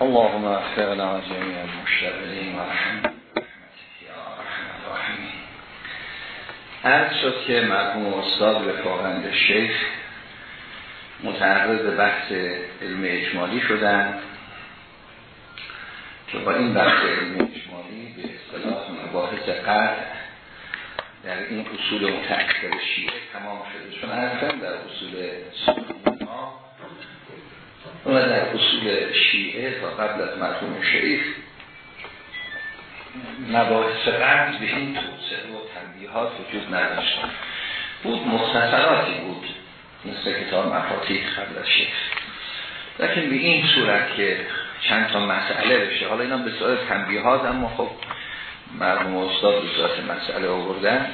اللهم اغفر لنا جميع المشتغلین و رحمت الرحیمین عرض شد که مرحوم استاد رفاقند شیخ متعرض بحث علم اجمالی شدن که با این بحث علم اجمالی به اصطلاح مباحث قطع در این اصول متأخر شیعه تمام شده. چون اصلا در اصول ها و در اصول شیعه تا قبل از مرحوم شریف مباحث قبل به این توسعه و تنبیهات وجود نداشت. بود مختصراتی بود مثل کتاب مفاتیح قبل از شیخ. لیکن به این صورت که چند تا مسئله بشه حالا اینا به صورت تنبیهات اما خب مرحوم استاد به صورت مسئله آوردن.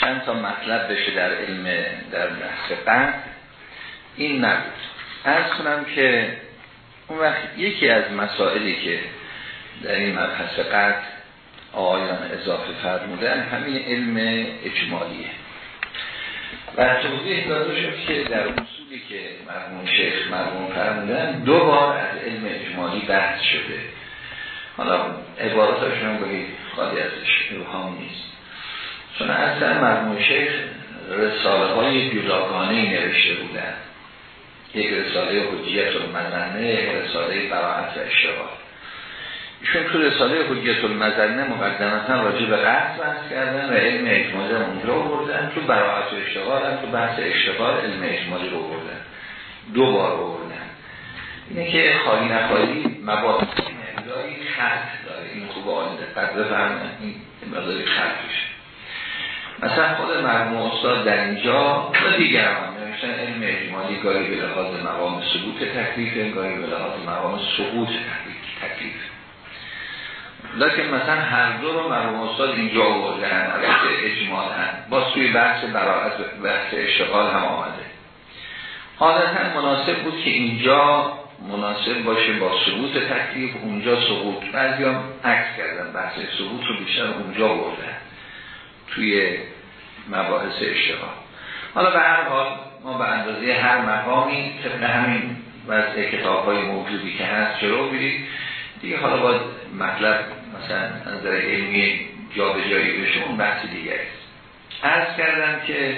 چند تا مطلب بشه در علم در بحث قبل این نبود. ارز کنم که اون وقت یکی از مسائلی که در این مبحث قد آیان اضافه فرمودن همین علم اجمالیه. و توضیح داده شد که در اصولی که مرمون شیخ مرمون فرمودن دو بار از علم اجمالی بحث شده. حالا عباراتشون هم بگید خالی ازش ابهام نیست. چون اصلا مرمون شیخ رساله های جداگانه نوشته بودن. یک رساله حجیت المزنه یک رساله براعت و اشتغال. ایشون تو رساله حجیت المزنه مقدمتا راجع به قصد بحث کردن و علم اجمالی اونجا بردن تو براعت و اشتغال هم تو بحث اشتغال علم اجمالی رو بردن دو بار بردن اینه که خالی نخواهی مباحث امداری خط داره. این خوب آنده قد بفرمن این مقداری خطش مثلا خود مرموم استاد در اینجا و دیگر هم نوشتن علم اجمالی گاهی به لحاظ مقام ثبوت تکلیف گاهی به لحاظ مقام سقوط تکلیف. لیکن مثلا هر دو رو مرموم استاد اینجا آوردن البته هم با سوی بحث براعت بحث اشتغال هم آمده. عادتا مناسب بود که اینجا مناسب باشه با ثبوت تکلیف اونجا سقوط بعضی هم عکس کردن بحث ثبوت رو بیشتر اونجا بردن توی مباحث اشتغال. حالا به هر حال ما به اندازه هر مقامی طبق همین وضع کتاب های موجودی که هست جلو بیرید دیگه حالا باید مطلب مثلا نظر علمی جا به جایی بشه اون بحث است. عرض کردم که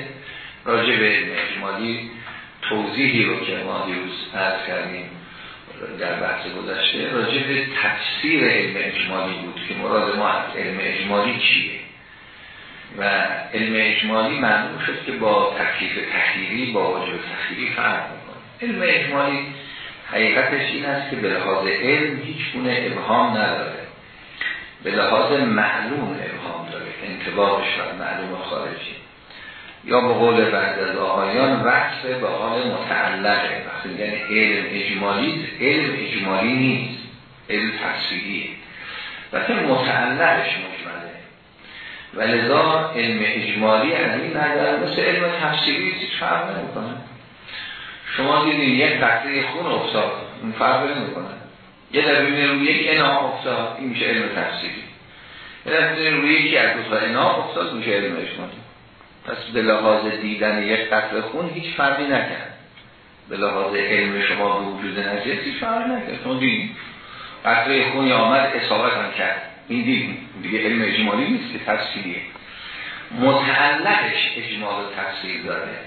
راجع به علم توضیحی رو که ما دیروز عرض کردیم در بحث گذشته راجع به تفسیر علم اجمالی بود که مراد ما از علم اجمالی چیه؟ و علم اجمالی معلوم شد که با تکلیف تحلیلی با واجب تخییری فرق می‌کنه. علم اجمالی حقیقتش این است که به لحاظ علم هیچ گونه ابهام نداره. به لحاظ معلوم ابهام داره انتباهش و معلوم خارجی. یا به قول بعد از آقایان وقف به حال متعلقه وقتی میگن علم اجمالی علم اجمالی نیست علم تفسیریه. وقتی متعلقش مجمله و لذا علم اجمالی از این نظر مثل علم تفسیری هیچ فرق نمی‌کنه. شما دیدین یک قطره خون افتاد اون فرق نمی‌کنه. یه در ببینید روی یک انعام افتاد این میشه علم تفسیری. یه در ببینید روی یکی از دو انعام افتاد میشه علم اجمالی. پس به لحاظ دیدن یک قطره خون هیچ فرقی نکرد. به لحاظ علم شما به وجود نجس هیچ نکرد. شما دیدین؟ قطره خونی آمد اصابت هم کرد. این دیگه علم اجمالی نیست که تفسیریه. متعلقش اجمال و تفسیر داره.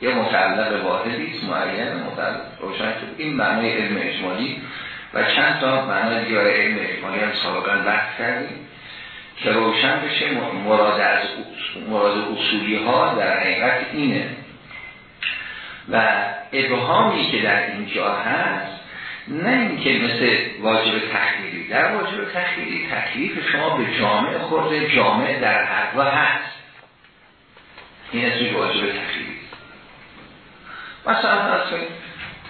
یه متعلق واحدی است معین متعلق. روشن شد. این معنی علم اجمالی و چند تا معنی دیگر علم اجمالی هم سابقا بحث کردیم که روشن بشه. مراد از مراد اصولی ها در حقیقت اینه. و ابهامی که در اینجا هست نه اینکه مثل واجب تخیلی در واجب تخیلی تکلیف شما به جامعه خورده جامعه در حق و هست. این اسمش واجب تخیلی مثلا از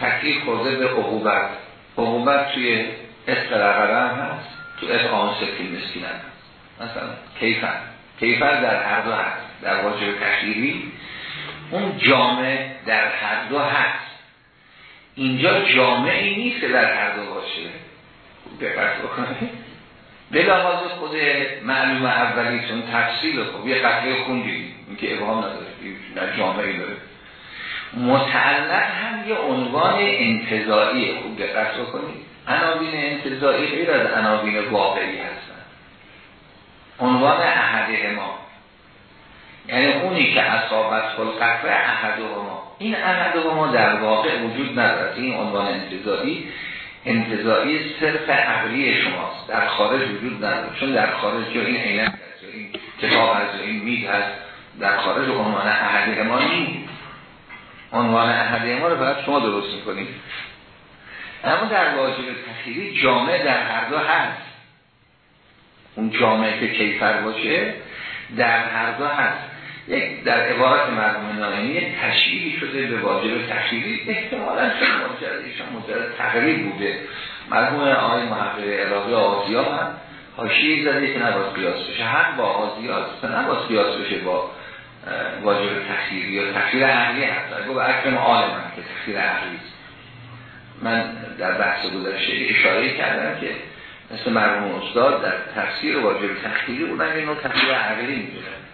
تکلیف خورده به عقوبت. عقوبت توی اسقرقره هم هست. تو اطعام سکین مسکین هم هست. مثلا کیفر کیفر در هر دو هست. در واجب تخیلی اون جامعه در هر دو هست. اینجا جامعه نیست که در هر دو باشه. دقت بکنه. به لحاظ خود معلوم اولی چون تفصیل خب یه قطعه خون دیدیم این که ابهام نداره. در جامعه داره. متعلق هم یه عنوان انتظایی خوب دقت کنید عناوین انتظایی غیر از عناوین واقعی هستن. عنوان احده ما. یعنی اونی که اصابت خلقفه احده ما. این احده ما در واقع وجود ندارد این عنوان انتظایی انتظایی صرف عقلی شماست. در خارج وجود نداره. چون در خارج جو این عینک هست این کتاب هست این مید هست در خارج عنوان احده ما نیست. عنوان احده ما رو باید شما درست می‌کنید. اما در واجب تخیری جامعه در هر دو هست. اون جامعه که کیفر باشه در هر دو هست. یک در عبارت مرموم نایمی یک تشریحی شده به واجب تخیری احتمالا چون مجرد ایشان مجرد تقریب بوده. مرموم آقای محقق عراقی آزیا هم حاشیه زده که نباید قیاس بشه. حق با آزیا نباید قیاس بشه با واجب تخیری یا تخییر عقلی هست گفت اکرم آلم هم که تخییر عقلی من در بحث گذشته اشاره کردم که مثل مرموم استاد در تفسیر واجب تخییری اونم اینو تفسیر عقلی می‌دونن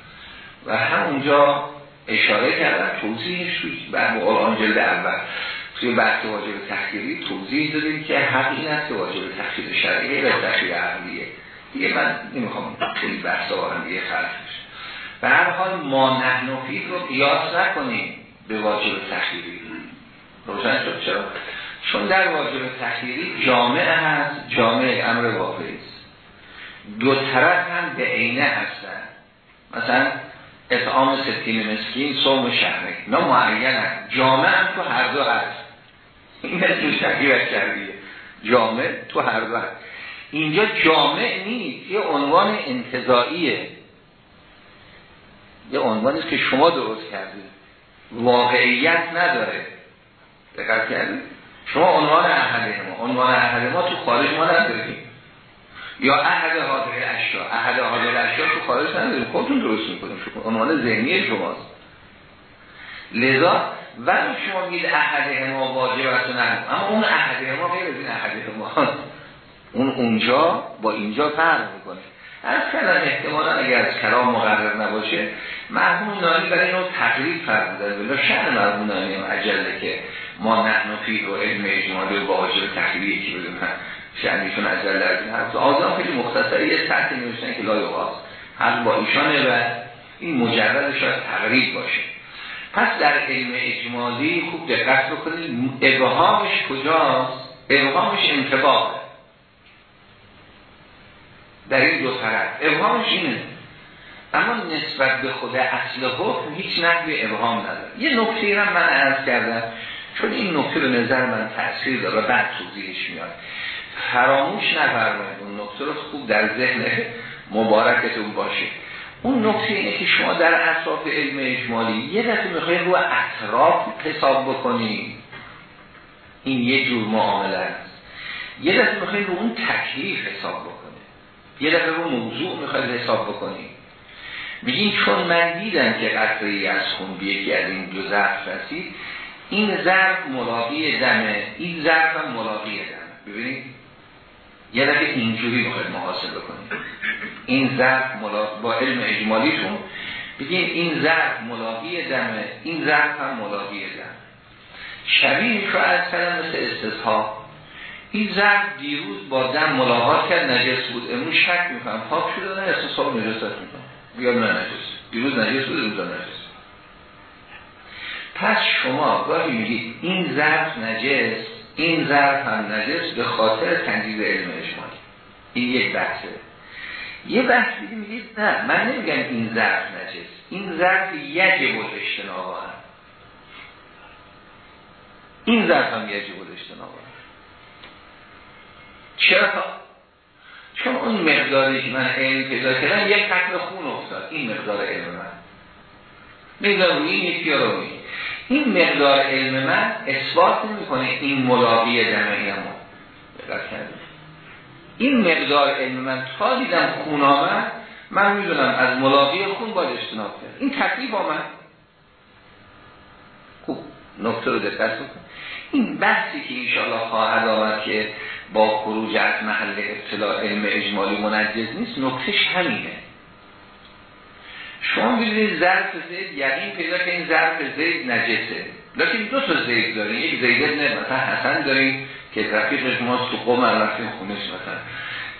و همونجا اشاره کردم توضیحش توی بعد قرآن جلد اول. توی بحث واجب تخییری توضیح دادیم که حق این است که واجب تخییر شرعی و تخییر عقلیه. دیگه من نمی‌خوام خیلی بحث آورم دیگه خلقش به هر حال ما نحنفید رو قیاس نکنیم به واجب تخییری روشن شد؟ چرا؟ چون در واجب تخییری جامعه هست جامعه امر واقعی است. دو طرف هم به عینه هستن. مثلا اطعام ستین مسکین صوم شهره. اینا معین جامعه هم تو هر دو هست. این تو شکیه کردیه جامعه تو هر دو هست. اینجا جامعه نیست. یه عنوان انتظاییه یه عنوانی که شما درست کردید واقعیت نداره. دقت کردید شما عنوان احد ما. عنوان احد ما تو خارج ما نداریم. یا احد حاضر اشیا احد حاضر اشیا تو خارج نداریم. خودتون درست می‌کنیم عنوان ذهنی شماست. لذا ولی شما میگید احد ما واجب است اما اون احد ما غیر از این احد ما اون اونجا با اینجا فرق می‌کنه. از کلام احتمالا اگر از کلام مقرر نباشه مرحوم نانی برای اینو تقریب فرمودن بلا شأن مرحوم نانی عجله که ما نحن فی رو علم اجمالی و با حاجب تحلیلی یکی بدونن شأنیشون عجله از این حرف آزام خیلی مختصری یه سطح نوشتن که لای هاست هم با ایشانه و این مجرد شاید تقریب باشه. پس در علم اجمالی خوب دقت بکنید ابهامش کجاست؟ ابهامش انتباهه. در این دو طرف. ابهامش اینه. اما نسبت به خود اصل حکم هیچ نقل ابهام نداره. یه نکته هم من عرض کردم. چون این نکته به نظر من تاثیر داره بعد توضیحش میاد. فراموش نفرمایید اون نکته رو خوب در ذهن مبارکتون باشه اون نکته اینه که شما در اطراف علم اجمالی یه دفعه می‌خواید رو اطراف حساب بکنید. این یه جور معامله است. یه دفعه می‌خواید رو اون تکلیف حساب بکنید. یه دفعه رو موضوع می‌خواید حساب بکنیم میگین چون من دیدم که قطعی از خون به یکی از این دو ظرف رسید این ظرف ملاقی دمه. این ظرف هم ملاقی دمه. ببینید؟ یه دفعه اینجوری می‌خواید محاسب بکنید این ظرف با علم اجمالیتون بگین این ظرف ملاقی دمه این ظرف هم ملاقی دمه شبیه رو از کردن مثل استصحاب این زن دیروز با دم ملاقات کرد نجس بود. امروز شک می‌کنم. پاک شده نه احساس نجست می‌کنم. یا نه نجس. دیروز نجس بود امروز نجس. پس شما گاهی میگید این ظرف نجس. این ظرف هم نجس به خاطر تنجیز علم اجمالی. این یک بحثه. یه بحث دیگه میگید نه من نمیگم این ظرف نجس. این ظرف یجب اجتنابا هم. این ظرف هم یجب اجتنابا چرا؟ چون اون مقداری که من علم پیدا کردم یک قطر خون افتاد. این مقدار علم من. مقدار روی یکی روی این مقدار علم من اثبات نمی‌کنه این ملاقی دمه ما. این مقدار علم من تا دیدم خون آمد من می‌دونم از ملاقی خون باید اجتناب کرد. این تکلیف آمد. خوب نکته رو دقت این بحثی که انشاءالله خواهد آمد که با خروج از محل اطلاع علم اجمالی منجز نیست نکتش همینه. شما ببینید ظرف زید یقین پیدا که این ظرف زید نجسه. لیکن دو تا زید داریم. یک زید ابن مثلا حسن داریم که رفیقش ما تو قوم رفتیم خونش مثلا.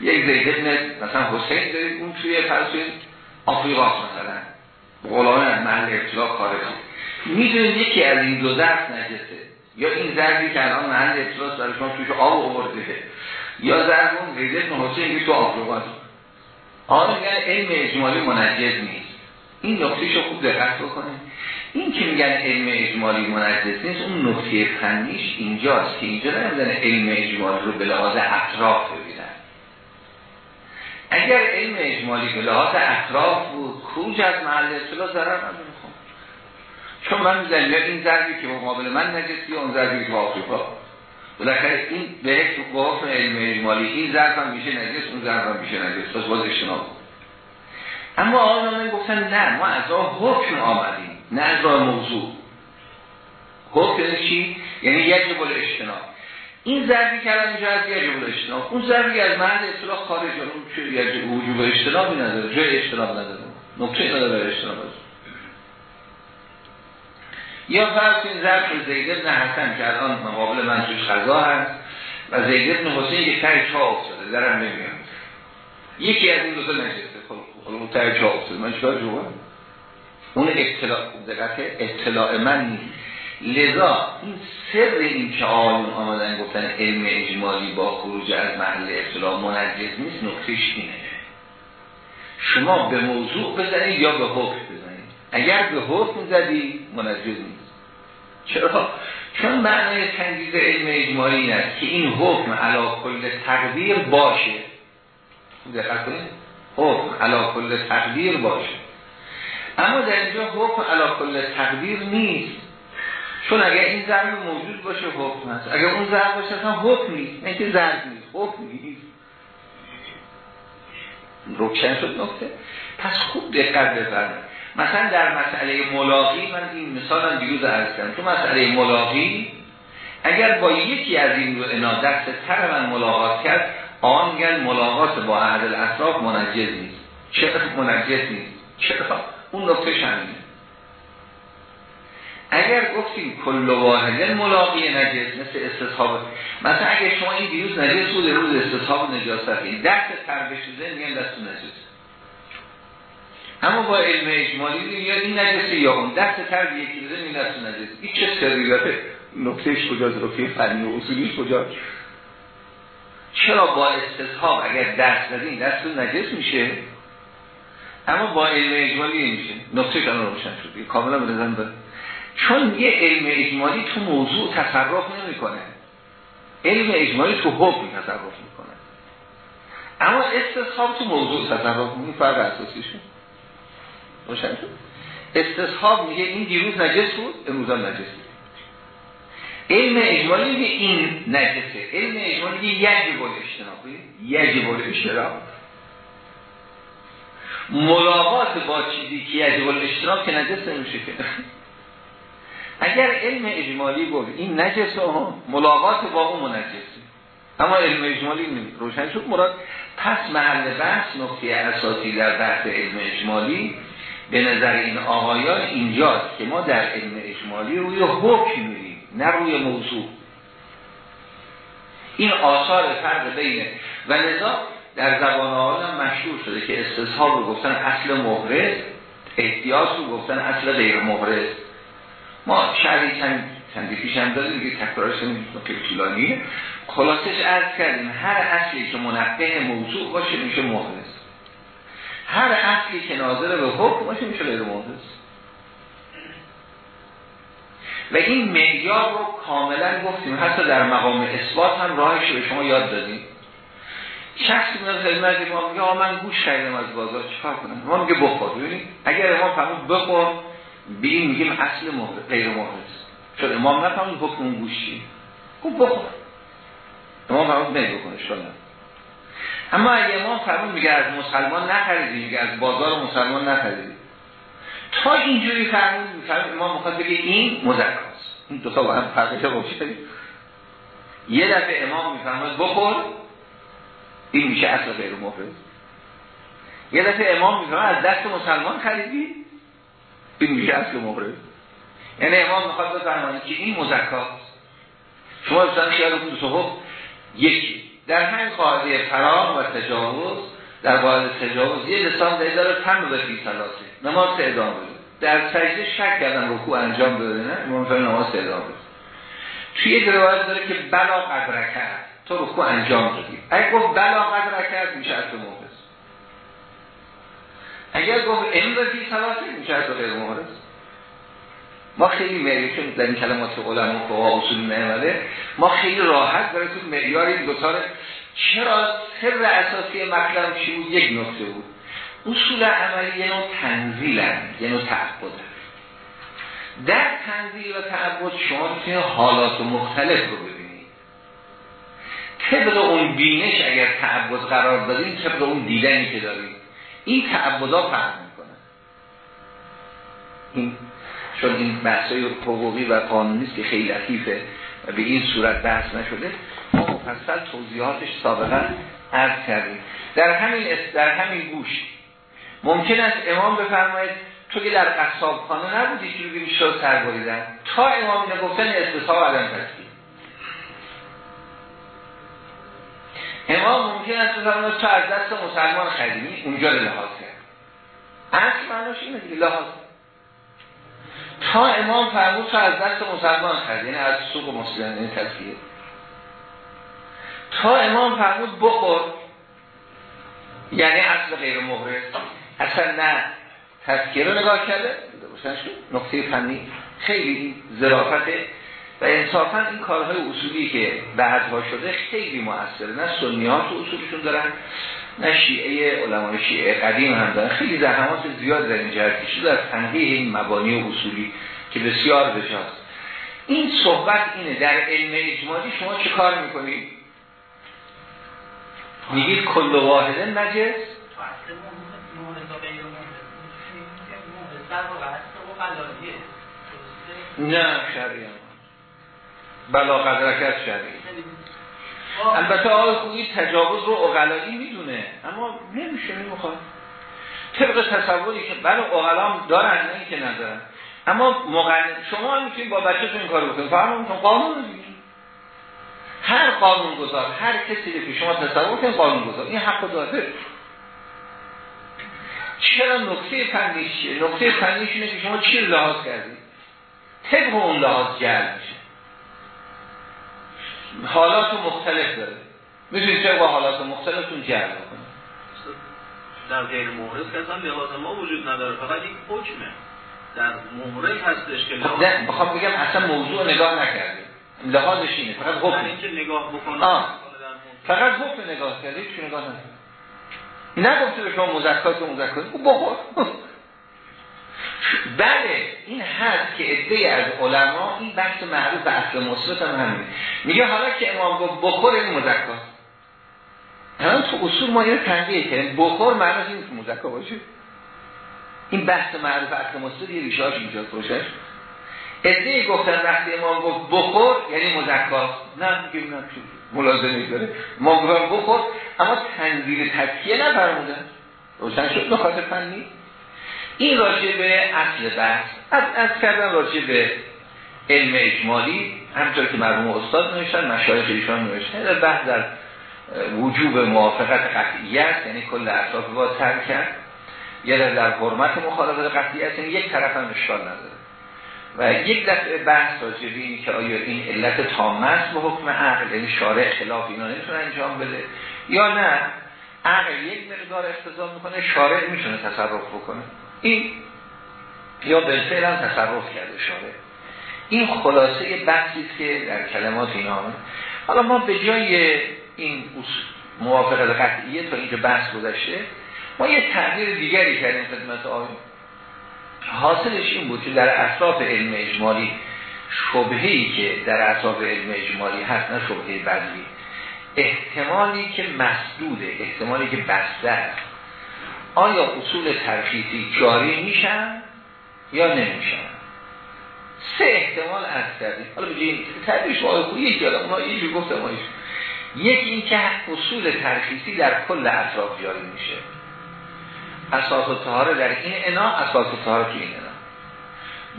یک زید ابن مثلا حسین داریم اون توی فرسوی آفریقا مثلا. غلامه محل ابتلا خارجی. می‌دونید یکی از این دو ظرف نجسه. یا این ظرفی که الان محل ابتلاس برای شما توش آب آورده یا ظرف اون زید ابن حسین که تو آفریقا آن علم اجمالی منجز نیست. این نقطه خوب دقت بکنه این که میگن علم اجمالی منجز نیست اون نقطه فنیش اینجاست که اینجا نمیدن علم اجمالی رو به لحاظ اطراف ببینن. اگر علم اجمالی به لحاظ اطراف بود کروج از محل اصطلاح ضرر خب. چون من می‌زنم یا این ضربی که مقابل من نجسی یا اون ضربی که آفریقا. بالاخره این به گفت علم اجمالی این ضرب هم میشه نجس اون ضرب هم میشه نجس. پس باز اجتناب اما آنها گفتن نه ما از راه حکم آمدیم نه از راه موضوع. حکم یعنی چی؟ یعنی یجب اجتناب. این ضربی کردن اینجا از یجب اجتناب. اون ضربی از محل اصطلاح خارج اون یجب وجوب اجتنابی نداره جای اجتناب نداره. نکته نداره اجتناب. یا فرض این ظرف زید ابن حسن که الان مقابل من توش خضا هست و زید ابن حسین یک تای چا افتاده درم نمیاد یکی از این دو خب اون تای چا افتاده من چرا جوه اون اطلاع دقت اطلاع من نیست. لذا این سر این که آیون آمدن گفتن علم اجمالی با خروج از محل اطلاع منجز نیست نکتش اینه. شما به موضوع بزنید یا به حکم بزنید؟ اگر به حکم زدی منجز نیست. چرا؟ چون معنی تنجیز علم اجمالی این است که این حکم علا کل تقدیر باشه. دقت کنید. حکم علا کل تقدیر باشه. اما در اینجا حکم علا کل تقدیر نیست. چون اگر این ضرب موجود باشه حکم هست. اگر اون ضرب باشه اصلا حکم نیست. نه که ضرب نیست حکم نیست. روشن شد نکته. پس خوب دقت بفرمایید. مثلا در مسئله ملاقی من این مثال هم دیروز عرض کردم. تو مسئله ملاقی اگر با یکی از این دو انا دست تر من ملاقات کرد آن گل ملاقات با اهل الاطراف منجز نیست. چرا منجز نیست. چرا اون نکته شمینه اگر گفتیم کل واحد ملاقی نجس مثل استصحاب. مثلا اگر شما این دیروز نجس بود روز استصحاب نجاست. این دست تر بشوزه میگن دست نجس. اما با علم اجمالی یا این نجسه یا اون. دست تر یکی بزن این دست نجس. این چه سریعت نکتهش کجاست؟ رفیه فنی و اصولیش کجاست؟ چرا با استصحاب اگر دست این دست نجس میشه؟ اما با علم اجمالی نمیشه. نکته کنه روشن شد. کاملا بزن به چون یه علم اجمالی تو موضوع تصرف نمی‌کنه. علم اجمالی تو حکم تصرف می‌کنه. اما استصحاب تو موضوع تصرف می‌کنه. فرق اساسیشه روشن شد؟ استصحاب میگه این دیروز نجس بود امروز نجس علم اجمالی میگه این نجسه علم اجمالی میگه یجب الاجتناب. یجب الاجتناب. ملاقات با چیزی که یجب الاجتناب که نجس نمیشه که. اگر علم اجمالی گفت این نجس ها ملاقات با اون منجسه اما علم اجمالی نمی روشن شد. مراد پس محل بحث نقطه اساسی در بحث علم اجمالی به نظر این آقایان اینجاست که ما در علم اجمالی روی حکم میریم. نه روی موضوع. این آثار فرق بینه و لذا در زبان آقایان مشهور شده که استصحاب رو گفتن اصل محرز احتیاط رو گفتن اصل غیر محرز. ما شرعی چند چندی پیش هم داریم که تکرارش که خلاصش عرض کردیم هر اصلی که منقه موضوع باشه میشه محرز. هر اصلی که ناظر به حکم باشه میشه غیر محرز. و این معیار رو کاملا گفتیم. حتی در مقام اثبات هم راهش به شما یاد دادیم. شخصی میاد خدمت ما میگه من گوش خریدم از بازار چیکار کنم؟ ما میگه بخور. ببینید اگر ما فهمید بخور به این میگیم اصل مهر غیر محرز چون امام نفهمید حکم اون گوشی خوب بخور. امام فهمید نه بکنه شده اما اگه امام فرمود میگه از مسلمان نخریدی میگه از بازار مسلمان نخریدی. تا اینجوری فرمود میفرمود امام می‌خواد بگه این مذکراست. این دو تا با هم فرقش روشن یه دفعه امام میفرمود بخور این میشه اصل غیر محرز یه دفعه امام میفرمود از دست مسلمان خریدی این میشه اصل محرز یعنی امام می‌خواد بفرمانه که این مزکاست شما بسان خیال کنید صحب یکی. در همین قاعده فرام و تجاوز در قاعده تجاوز یه لسان داری داره تم به فی سلاسه نماز ادامه بده در سجده شک کردن رکوع انجام بده نه؟ امام فرمانه نماز ادامه بده توی یک روایت داره که بلا قدر کرد. تو رکوع انجام دادی. اگه گفت بلا قدر کرد میشه از محرز اگر گفت این رفی سلاسه میشه از غیر محرز ما خیلی معیاری چون در این کلمات علما و اصول نعمله ما خیلی راحت برای تو معیار این دو چرا سر اساسی مطلب چی بود؟ یک نکته بود. اصول عملی یه نوع تنزیل یه نوع تعبد در تنزیل و تعبد شما می‌تونید حالات مختلف رو ببینید. طبق اون بینش اگر تعبد قرار دادیم طبق اون دیدنی که داریم این تعبدا فرق می‌کنه. این چون این بحثای حقوقی و قانونی که خیلی لطیفه و به این صورت بحث نشده. مفصل توضیحاتش سابقا عرض کردیم. در همین در همین گوش ممکن است امام بفرماید تو که در قصاب خانه نبودی که بگیم شد سر بریدن؟ تا امام نگفتن استصحاب عدم تسکیم امام ممکن است بفرماید تو از دست مسلمان خریمی اونجا لحاظ کرد. اصل معناش اینه دیگه لحاظ. تا امام فرمود تو از دست مسلمان خرید یعنی از سوق مسلمان این تذکیه تا امام فرمود بخور. یعنی اصل غیر مهره اصلا نه. تذکیه رو نگاه کرده. نقطه فنی. خیلی ظرافته. و انصافا این کارهای اصولی که بعدها شده خیلی موثره. نه سنیات و اصولشون دارن نه شیعه علمای شیعه قدیم هم دارن. خیلی زحمات زیاد در این جهت کشیده از این مبانی و اصولی که بسیار بجاست این صحبت اینه. در علم اجمالی شما چه کار می‌کنید؟ میگید کل واحده نجس؟ نه شریعه. بلا قدرکت شریعه. البته آقای خویی تجاوز رو اقلایی می‌دونه اما نمیشه نمی‌خواد. طبق تصوری که بله اقلام دارن نه که ندارن. اما مقن... شما می‌تونید با بچه‌تون این کارو بکنید. فرمون قانون دیگه هر قانون گذار هر کسی که شما تصور کنید قانون گذار این حق داره. چرا نکته فنیش نکته فنیش اینه که شما چی لحاظ کردید طبق اون لحاظ جلب میشه. حالات مختلف داره. می‌تونید چه با حالات مختلفتون جلب کنید در غیر مورد که اصلا لحاظ ما وجود نداره. فقط این حکمه. در مورد هستش که لحاظ بخوام بگم اصلا موضوع نگاه نکردیم. لحاظش اینه فقط حکم اینکه نگاه بکنه. فقط حکم نگاه کردید چون نگاه نکردید نگفته به شما مزکات و مزکات بخور بله این هست که عده از علما این بحث معروف به اصل مثبت هم همینه. میگه حالا که امام گفت بخور این مزکا الان تو اصول ما اینو تنقیه کردیم. بخور معنی این که باشه. این بحث معروف اصل مثبت یه ریشاش اینجا باشه. عده گفتن وقتی امام گفت بخور یعنی مزکا. نه میگه نه ملازمه داره. ما گفتن بخور اما تنزیل تکیه نفرمودن روشن شد نخاطر فنی این راجع به اصل بحث. از, از کردن راجع به علم اجمالی همطور که مرموم استاد نوشتن مشایخ ایشان نوشتن در بحث در وجوب موافقت قطعیت یعنی کل اطراف با ترک کرد. یا در حرمت مخالفت قطعیت یعنی یک طرف هم اشکال نداره. و یک دفعه بحث راجع به این که آیا این علت تامه است به حکم عقل یعنی شارع خلاف اینا نمی‌تونه انجام بده یا نه؟ عقل یک مقدار اختزام می‌کنه شارع می‌تونه تصرف بکنه. این یا بالفعل تصرف کرده شده این خلاصه بحثی که در کلمات اینا حالا ما به جای این موافقت قطعیه تا اینکه بحث گذشته ما یه تغییر دیگری کردیم خدمت آقای حاصلش این بود که در اطراف علم اجمالی شبهی که در اطراف علم اجمالی هست نه شبهه بدلی احتمالی که مسدوده احتمالی که بسته است. آیا اصول ترخیصی جاری میشن یا نمیشن؟ سه احتمال از کردیم. حالا بگیم تعبیرش با خوبی یکی آدم اونها اینجور گفت مایش یکی این که اصول ترخیصی در کل اطراف جاری میشه. اساس و تهاره در این انا اساس و تهاره تو این انا.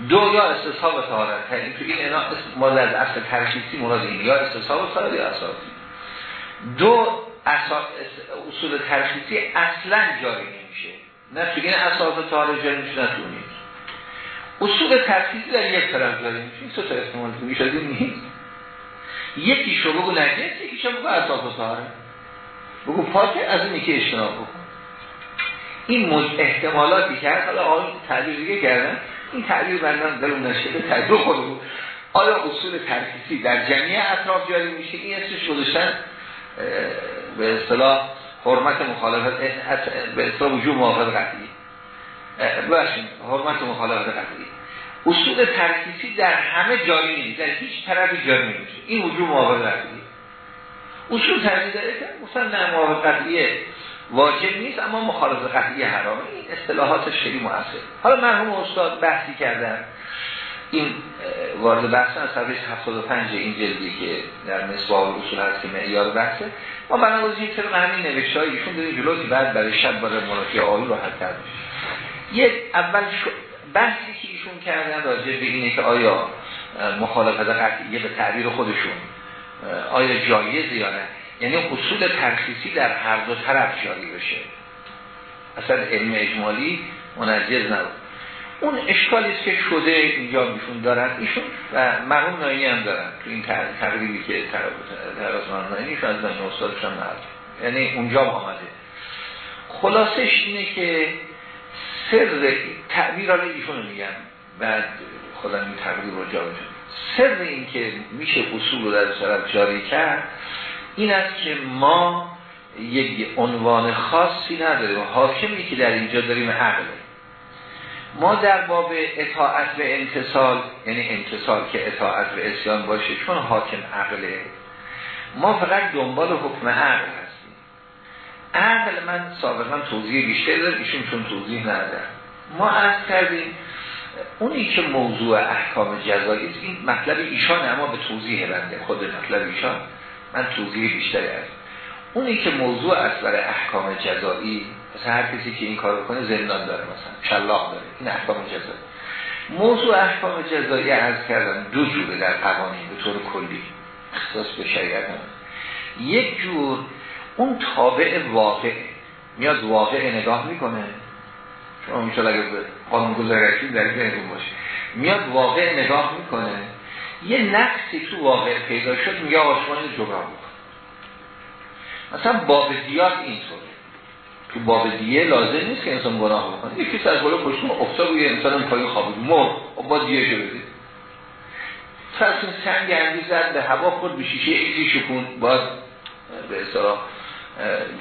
دو یا استصحاب طهارت این تو این انا ما از اصل ترخیصی مراد این یا استصحاب طهارت یا اساسی دو اصول ترخیصی اصلا جاری نمیشه. نه تو این اساس طهارت جاری میشه نه تو اصول ترخیصی در یک طرف جاری میشه. این سه تا احتمال تو میشه نیست. یکی شو بگو نجس یکی شو بگو اساس طهارت بگو پاکه از اینی که اجتناب بکن. این مج احتمالاتی کرد حالا آقای تعبیر دیگه کردن. این تعبیر بندن دلون نشده تعبیر خود بود آیا اصول ترکیسی در جمعی اطراف جاری میشه. این اسمش گذاشتن به اصطلاح حرمت مخالفت به اصطلاح وجود موافق قطعی. باشین حرمت مخالفت قطعی. اصول ترکیسی در همه جاری نیست در هیچ طرفی جاری نمیشه. این وجود موافق قطعی. اصول ترکیسی داره که مثلا نه قطعیه. واجب نیست اما مخالف قطعی حرامه این اصطلاحات خیلی مؤثر حالا مرحوم استاد بحثی کردن. این وارد بحث از صفحه 75 این جلدی که در مصباح اصول هست که معیار بحثه. ما بنابراین طبق همین نوشته های ایشون داریم جلو بعد برای شب برای مراجعه آیی راحت تر یک اول بحثی که ایشون کردن راجع به اینه که آیا مخالفت قطعیه به تعبیر خودشون آیا جایز یا نه. یعنی اصول ترخیصی در هر دو طرف جاری بشه. اصلا علم اجمالی منجز نبود. اون اشکالی که شده اینجا میشون دارن. ایشون و مرحوم ناینی هم دارن تو این تقریبی که ترازمان ناینی از دانی استادشان یعنی اونجا آمده. خلاصش اینه که سر تعبیر رو ایشون میگن. بعد خودم این تعبیر رو جا سر این که میشه اصول رو در طرف جاری کرد این است که ما یک عنوان خاصی نداریم. حاکمی که در اینجا داریم عقله ما در باب اطاعت و انتصال یعنی انتصال که اطاعت و اسیان باشه چون حاکم عقله. ما فقط دنبال حکم عقل هستیم. عقل من سابقا توضیح بیشتر دارم ایشون چون توضیح ندارم ما عرض کردیم. اونی که موضوع احکام جزایی این مطلب ایشان اما به توضیح بنده خود مطلب ایشان. من توضیح بیشتری هست اونی که موضوع است برای احکام جزایی مثلا هر کسی که این کار کنه زندان داره مثلا شلاق داره این احکام جزایی. موضوع احکام جزایی عرض کردن دو جوره در قوانین به طور کلی اختصاص به شریعت. یک جور اون تابع واقع میاد واقع نگاه می‌کنه. شما میشه اگر به قانون گذارشی در این باشه. میاد واقع نگاه می‌کنه. یه نقصی تو واقع پیدا شد میگه آسمان جبران بکن مثلا باب دیات اینطوره. تو باب دیه لازم نیست که انسان گناه بکنه. یکی از بالا پشتون افتاد روی انسان پای خوابید. مر خب با دیه شو بدید فرض سنگ اندی زد به هوا خود به شیشه ایزی شکون باید به اصطلاح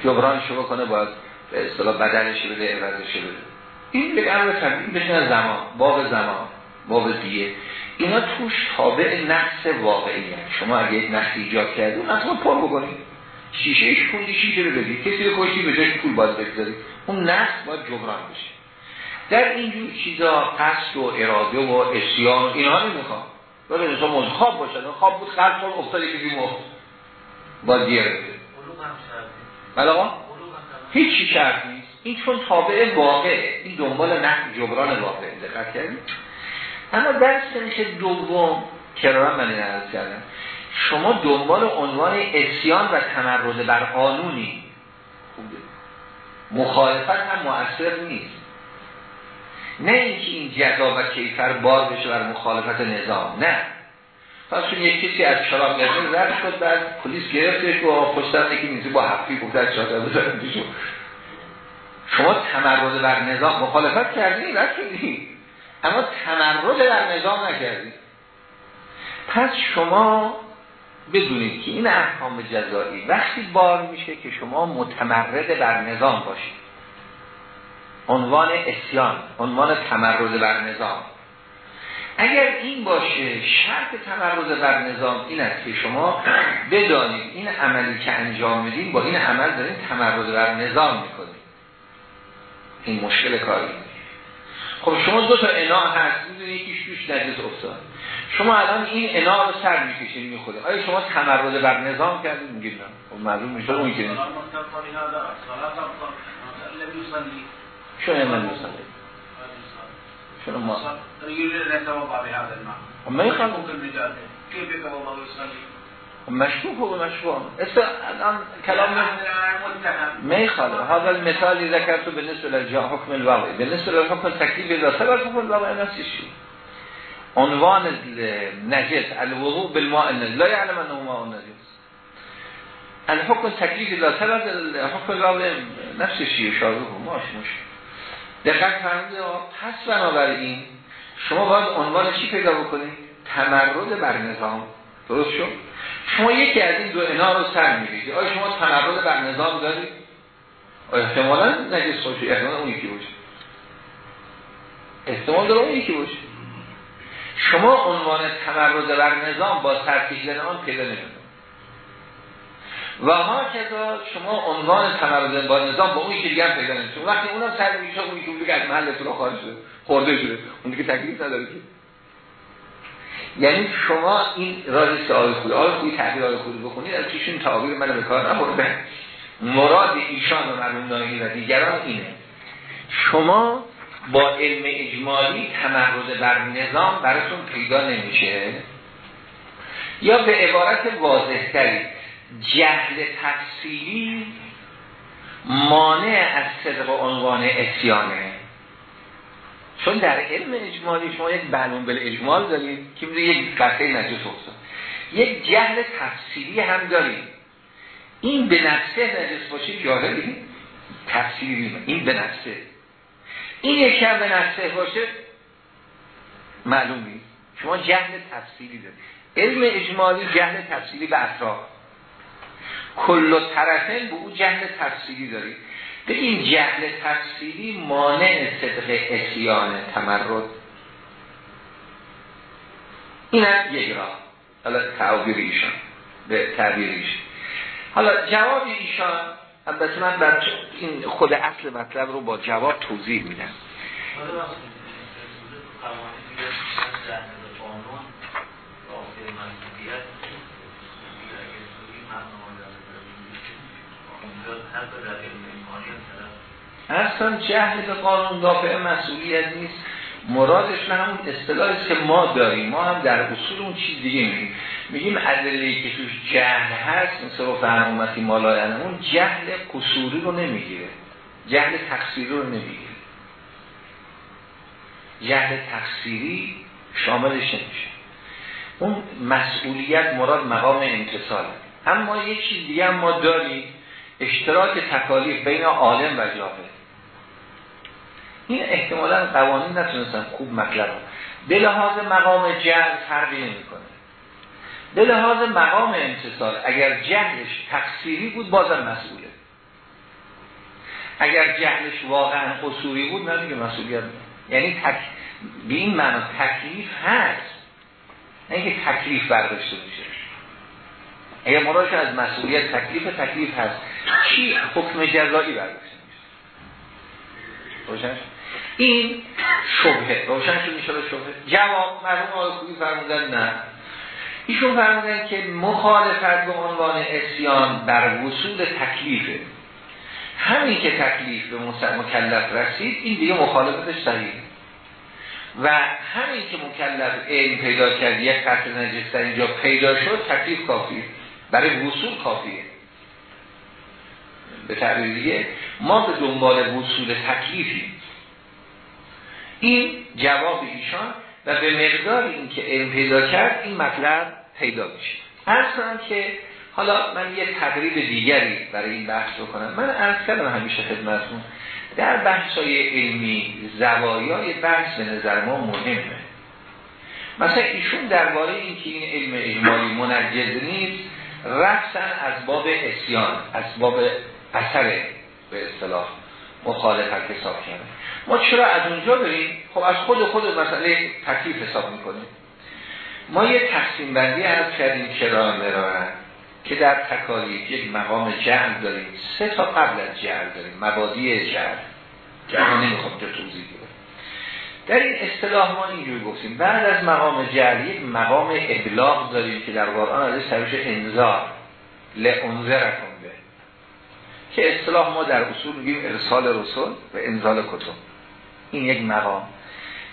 جبران شو بکنه باید به اصطلاح بدنش بده عوضش بده. این به امر طبیعی بشه زمان باب زمان. باب دیه اینا توش تابع نقص واقعی هست. شما اگه یک نقص ایجاد کردی اون اصلا پر بکنید شیشه ایش خوندی شیشه رو بدید کسی رو کشتی به جای پول باید بگذارید اون نقص باید جبران بشه. در اینجور چیزا قصد و اراده و اسیان اینها نمی‌خوام. ولی انسان موضوع خواب باشد خواب بود خلق کن افتادی که بیمخت باید دیگه بله هیچی شرط نیست. این چون تابع واقع. این دنبال نقص جبران واقع. دقت کردید اما در سنش دوم کرارا من عرض کردم. شما دنبال عنوان اسیان و تمرد بر قانونی. مخالفت هم مؤثر نیست. نه اینکه این جزا و کیفر باز بشه بر مخالفت نظام. نه. پس چون یک کسی از شراب گرفته رد شد بعد پلیس گرفتش و پشتم نکی میزی با حفی گفته از شما. تمرد بر نظام مخالفت کردی؟ رد شدی اما تمرد در نظام نکردید پس شما بدونید که این احکام جزایی وقتی بار میشه که شما متمرد بر نظام باشید. عنوان اسیان عنوان تمرد بر نظام. اگر این باشه شرط تمرد بر نظام این است که شما بدانید این عملی که انجام میدین با این عمل دارین تمرد بر نظام می‌کنید. این مشکل کاری خب شما دو تا انا هست می‌دونی یکیش توش نجس افتاد شما الان این انا رو سر می‌کشید می‌خوره آیا شما تمرد بر نظام کردید میگید نه خب معلوم میشه اون که شو من میسنده چون ما ما مشکوک و مشکوک. الان کلام ما يخالف هذا المثال اذا ذكرته بالنسبه للجاء حكم الواقع بالنسبه للحكم التكليف اذا ثبت حكم الواقع نفس الشيء عنوان النجس الوضوء بالماء لا يعلم انه ماء النجس الحكم التكليف اذا ثبت الحكم الواقع نفس الشيء شارعه ماش مش. دقت فرمودید پس بنابراین شما باید عنوان چی پیدا بکنید؟ تمرد بر نظام. درست شد؟ شما یکی از این دو انا رو سر میگید آیا شما تمرد بر نظام دارید؟ احتمالا نجس باشه احتمالا اون یکی باشه. احتمال داره اون یکی باشه. شما عنوان تمرد بر نظام با سرکشیدن آن پیدا نمید و ها کذا شما عنوان تمرد با نظام با اون یکی دیگه پیدا نمید وقتی اونم سر میشه اون یکی دیگه از محل تو خارج شده خورده شده. اون دیگه تکلیف نداره که. یعنی شما این راز آقای خود آقای خودی تعبیر آقای خودی بخونید از پیشون تعبیر من به کار نبرده. مراد ایشان و مرمون و دیگران اینه. شما با علم اجمالی تمرد بر نظام براتون پیدا نمیشه؟ یا به عبارت واضح تری جهل تفصیلی مانع از صدق عنوان اسیانه؟ چون در علم اجمالی شما یک معلوم بل اجمال دارید که میده یک قطعه نجس افتاد یک جهل تفصیلی هم دارید این به نفسه نجس باشه جاهلی. تفصیلی این به نفسه. این یک کم به نفسه باشه معلوم نیست. شما جهل تفصیلی دارید. علم اجمالی جهل تفصیلی به اطراف. کل طرفین به او جهل تفصیلی دارید. به این جهل تفصیلی مانع صدق اسیان تمرد. این هم یک راه. حالا تعبیر ایشان به تعبیر ایشان. حالا جواب ایشان البته من بر این خود اصل مطلب رو با جواب توضیح میدم. اصلا جهل به قانون دافع مسئولیت نیست. مرادش نه همون اصطلاحی که ما داریم. ما هم در اصول اون چیز دیگه میگیم. میگیم ادله که توش جهل هست مثل رو مالایانه اون جهل قصوری رو نمی‌گیره. جهل تقصیری رو نمی‌گیره. جهل تقصیری شاملش نمیشه. اون مسئولیت مراد مقام انتصاله. اما یه چیز دیگه ما داریم. اشتراک تکالیف بین عالم و جاهل. این احتمالا قوانین نتونستن خوب مطلب به لحاظ مقام جهل فرقی نمی‌کنه. به لحاظ مقام انتصال اگر جهلش تقصیری بود بازم مسئوله اگر جهلش واقعا قصوری بود نه دیگه مسئولیت یعنی تک... به این معنی تکلیف هست. نه اینکه تکلیف برداشته میشه. اگر مرادش از مسئولیت تکلیف تکلیف هست. چی حکم جزایی برداشته میشه؟ این شبهه. روشن شد میشه شبهه. جواب مرحوم آقای خوبی فرمودن نه. ایشون فرمودن که مخالفت به عنوان اسیان بر وصول تکلیفه. همین که تکلیف به مکلف رسید این دیگه مخالفتش صحیح و همین که مکلف علم پیدا کرد یک قطر نجس در اینجا پیدا شد تکلیف کافیه. برای وصول کافیه. به تعبیر ما به دنبال وصول تکلیفیم. این جواب ایشان و به مقدار این که علم پیدا کرد این مطلب پیدا میشه. ارز که حالا من یه تقریب دیگری برای این بحث بکنم. من ارز کردم همیشه خدمتون در بحث های علمی زوایای بحث به نظر ما مهمه. مثلا ایشون درباره این که این علم اجمالی منجز نیست رفتن از باب اسیان از باب اثر به اصطلاح مخالفت حساب کردن. ما چرا از اونجا بریم خب از خود خود مسئله تکلیف حساب می‌کنیم. ما یه تقسیم بندی عرض کردیم چرا مرارن که در تکالیف یک مقام جعل داریم. سه تا قبل از جعل داریم. مبادی جعل. جعل. نمی‌خوام جو توضیح بدم. در این اصطلاح ما اینجوری گفتیم. بعد از مقام جعل یک مقام ابلاغ داریم که در قرآن از سرش انذار. لانذرکم به. که اصطلاح ما در اصول میگیم ارسال رسول و انزال کتب. این یک مقام.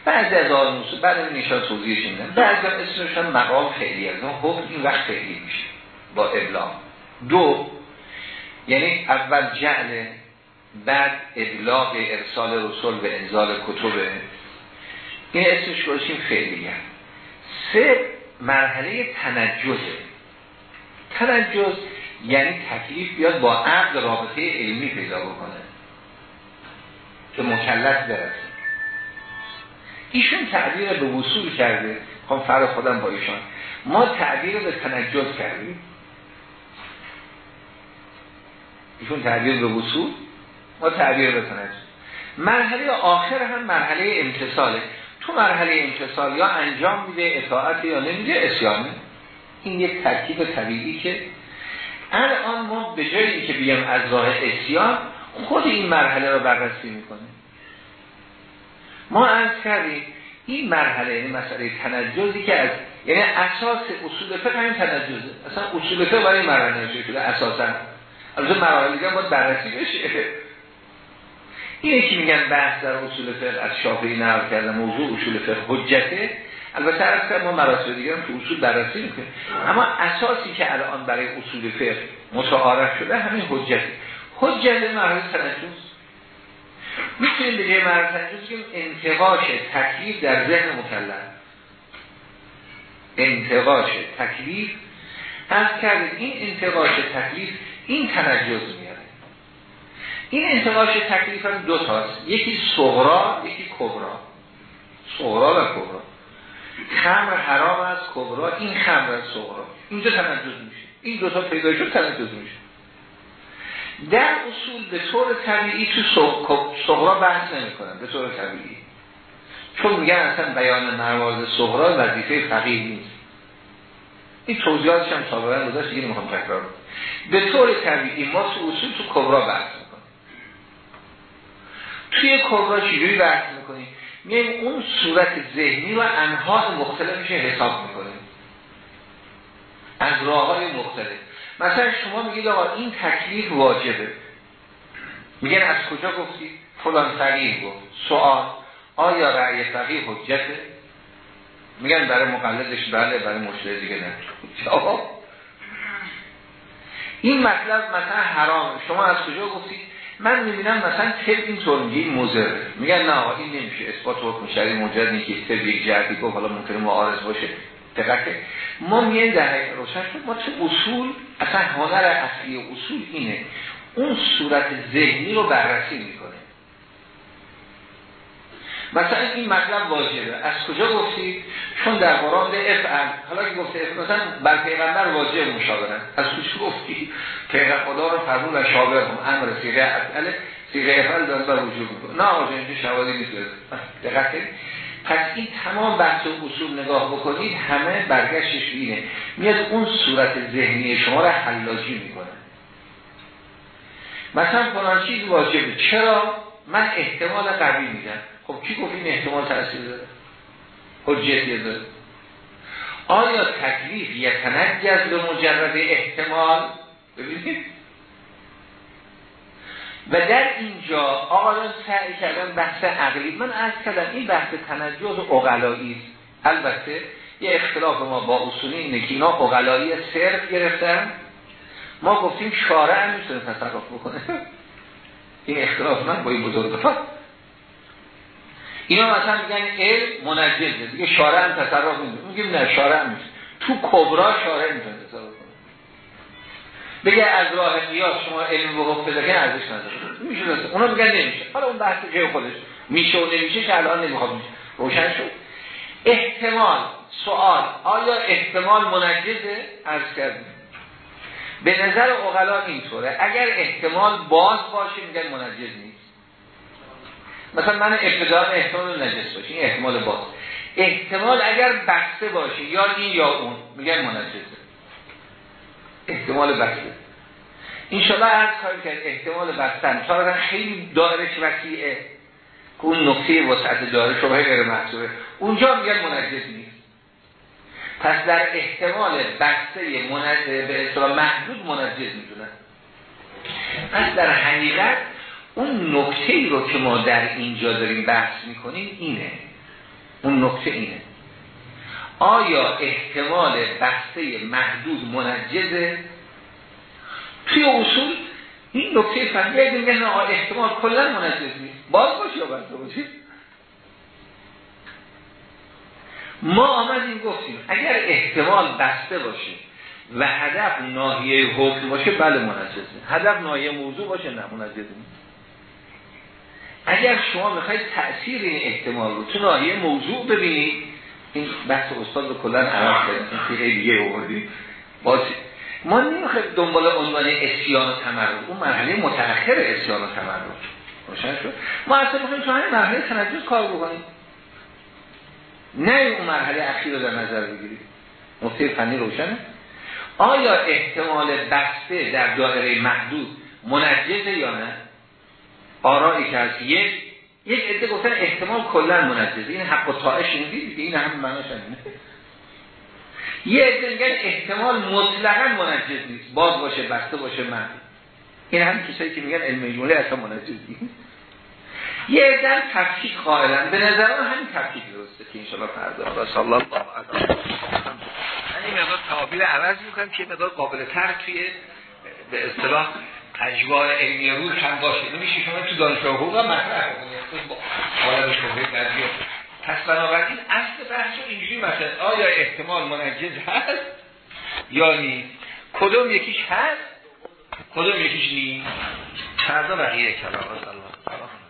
بعد از آن بعد نشان توضیحش میدن بعد از اسمش هم مقام فعلی هست حکم این وقت فعلی میشه. با ابلاغ دو یعنی اول جعل بعد ابلاغ ارسال رسول به انزال کتبه این اسمش گوشیم فعلی سه مرحله تنجزه تنجز یعنی تکلیف بیاد با عقل رابطه علمی پیدا بکنه. که مکلف برسه. ایشون تعبیر به وصول کرده. خب فرق خودم با ایشان. ما تعبیر به تنجز کردیم. ایشون تعبیر به وصول ما تعبیر به تنجز مرحله آخر هم مرحله امتصاله. تو مرحله امتصال یا انجام میده اطاعت یا نمیده اسیانه این یک ترکیب طبیعی که الان ما به جایی که بیم از راه اسیان خود این مرحله رو بررسی می‌کنه ما از کردیم این مرحله این مسئله تنجزی که از یعنی اساس اصول فقه همین تنجزه. اصلا اصول فقه برای مرحله شده اساسا. البته مراحل دیگه باید بررسی بشه. اینه که میگن بحث در اصول فقه از شافعی نقل کرده موضوع اصول فقه حجته. البته از ما مراسم دیگه هم تو اصول بررسی می‌کنیم. اما اساسی که الان برای اصول فقه متعارف شده همین حجته. حجت مرحله تنجز. می‌تونیم به جای مرحله تنجز که انتقاش تکلیف در ذهن مکلف. انتقاش تکلیف. از کرده این انتقاش تکلیف این تنجز میاره. این انتقاش تکلیف هم دو تاست. یکی صغرا یکی کبرا. صغرا و کبرا. خمر حرام از کبرا. این خمر از صغرا. اینجا تنجز میشه. این دو تا پیدا شد تنجز میشه. در اصول به طور طبیعی تو صغرا بحث نمی کنن به طور طبیعی. چون میگن اصلا بیان مرواز صغرا وظیفه فقیه نیست. این توضیحاتش هم سابقا گذاشت دیگه نمی‌خوام تکرار به طور طبیعی ما تو اصول تو کبرا بحث می‌کنیم. توی کبرا چجوری بحث می‌کنیم؟ میایم اون صورت ذهنی و انها مختلفش حساب می‌کنیم. از راه های مختلف. مثلا شما میگید آقا این تکلیف واجبه. میگن از کجا گفتی؟ فلان فقیه گفت. سوال آیا رأی فقیه حجته؟ میگن برای مقلدش بله برای مشتری دیگه نه. این مطلب مثلا حرام شما از کجا گفتید من می‌بینم مثلا تب این میگه مزره میگن نه این نمیشه. اثبات حکم شرعی مجرد نیست که تب یک جهتی گفت حالا ممکنه معارض باشه. دقیقه ما میگن در روشن شد. ما چه اصول؟ اصلا هنر اصلی اصول اینه. اون صورت ذهنی رو بررسی می‌کنه. مثلا این مطلب واجبه. از کجا گفتید؟ چون در قرآن به افعل. حالا که گفته افعل مثلا بر پیغمبر واجب مشاوره. از کجا گفتی؟ پیغمبر خدا رو فرمون و شاور هم. امر سیغه افعل. سیغه افعل دارد بر وجود می‌کنه. نه آجا اینجا شواهدی نیست. دقت پس این تمام بحث و اصول نگاه بکنید همه برگشتش اینه. میاد اون صورت ذهنی شما رو حلاجی می‌کنه. مثلا فلان چیز واجبه. چرا؟ من احتمال قوی میدم. خب کی گفت این احتمال تاثیر داره؟ حجیتی داره. آیا تکلیف یتنجز به مجرد احتمال؟ ببینید. و در اینجا آقایان سعی کردن بحث عقلی من از کردم این بحث تنجز اقلایی است. البته یه اختلاف ما با اصولی اینه که اینا اقلایی صرف گرفتن. ما گفتیم شارع هم می‌تونه تصرف بکنه. این اختلاف من با این بزرگ اینا مثلا میگن علم منجزه. دیگه شارع هم تصرف نمیده میگیم نه شارع نیست. تو کبرا شارع می‌تونه تصرف بگه از راه قیاس شما علم به بده ارزش نداره. میشه درسته. اونا میگن نمیشه. حالا اون بحث جای خودش میشه و نمیشه که الان نمی‌خواد میشه. روشن شد. احتمال سوال. آیا احتمال منجزه؟ از کردیم به نظر اغلا اینطوره. اگر احتمال باز باشه میگن منجز نیست. مثلا من ابتداء احتمال نجس باشه. این احتمال باز. احتمال اگر بسته باشه یا این یا اون میگن منجزه. احتمال بسته. انشاءالله از کاری کرد احتمال بستن تا خیلی دایرش وسیعه. که اون نقطه وسعت داره شبه غیر محصوله. اونجا میگن منجز نیست. پس در احتمال بسته منجز به اصطلاح محدود منجز می‌تونه. پس در حقیقت اون ای رو که ما در اینجا داریم بحث می‌کنیم اینه. اون نکته اینه. آیا احتمال بسته محدود منجزه؟ توی اصول این نکته فهمیه میگن احتمال کلا منجز نیست. باز باشه یا بسته باشه؟ ما آمدیم گفتیم اگر احتمال بسته باشه و هدف ناحیه حکم باشه بله منجزه. هدف ناحیه موضوع باشه نه منجزه اگر شما می‌خواید تأثیر این احتمال رو تو ناحیه موضوع ببینید این بحث استاد رو کلن عرض کردیم خیلی دیگه آوردیم ما نمی‌خوایم دنبال عنوان اسیان و تمرد. اون مرحله متأخر اسیان و تمرد. روشن شد؟ ما اصلا می‌خوایم تو همین مرحله تنجز کار بکنیم. نه اون مرحله اخیر رو در نظر بگیرید نقطه فنی روشنه؟ آیا احتمال بسته در دایره محدود منجزه یا نه؟ آرایی که از یک یک عده گفتن احتمال کلا منجزه این حق و طاعه شنیدید این هم معناش یه عده میگن احتمال مطلقا منجز نیست. باز باشه بسته باشه من این هم کسایی که میگن علم جمله اصلا منجز نیست. یه عده تفکیک قائلن. به نظر من همین تفکیک درسته که انشاءالله فردا. رسول الله این مقدار تعابیر عوض می‌کنم که مقدار قابل تر توی به اصطلاح اجوار علمی روز هم باشه. نمیشه شما تو دانشگاه حقوق هم مطرح کنید. حالا شبهه بعضی پس بنابراین اصل بحث اینجوری مثلا آیا احتمال منجز هست یا نیست؟ کدوم یکیش هست؟ کدوم یکیش نیست؟ فردا بقیه کلام الله.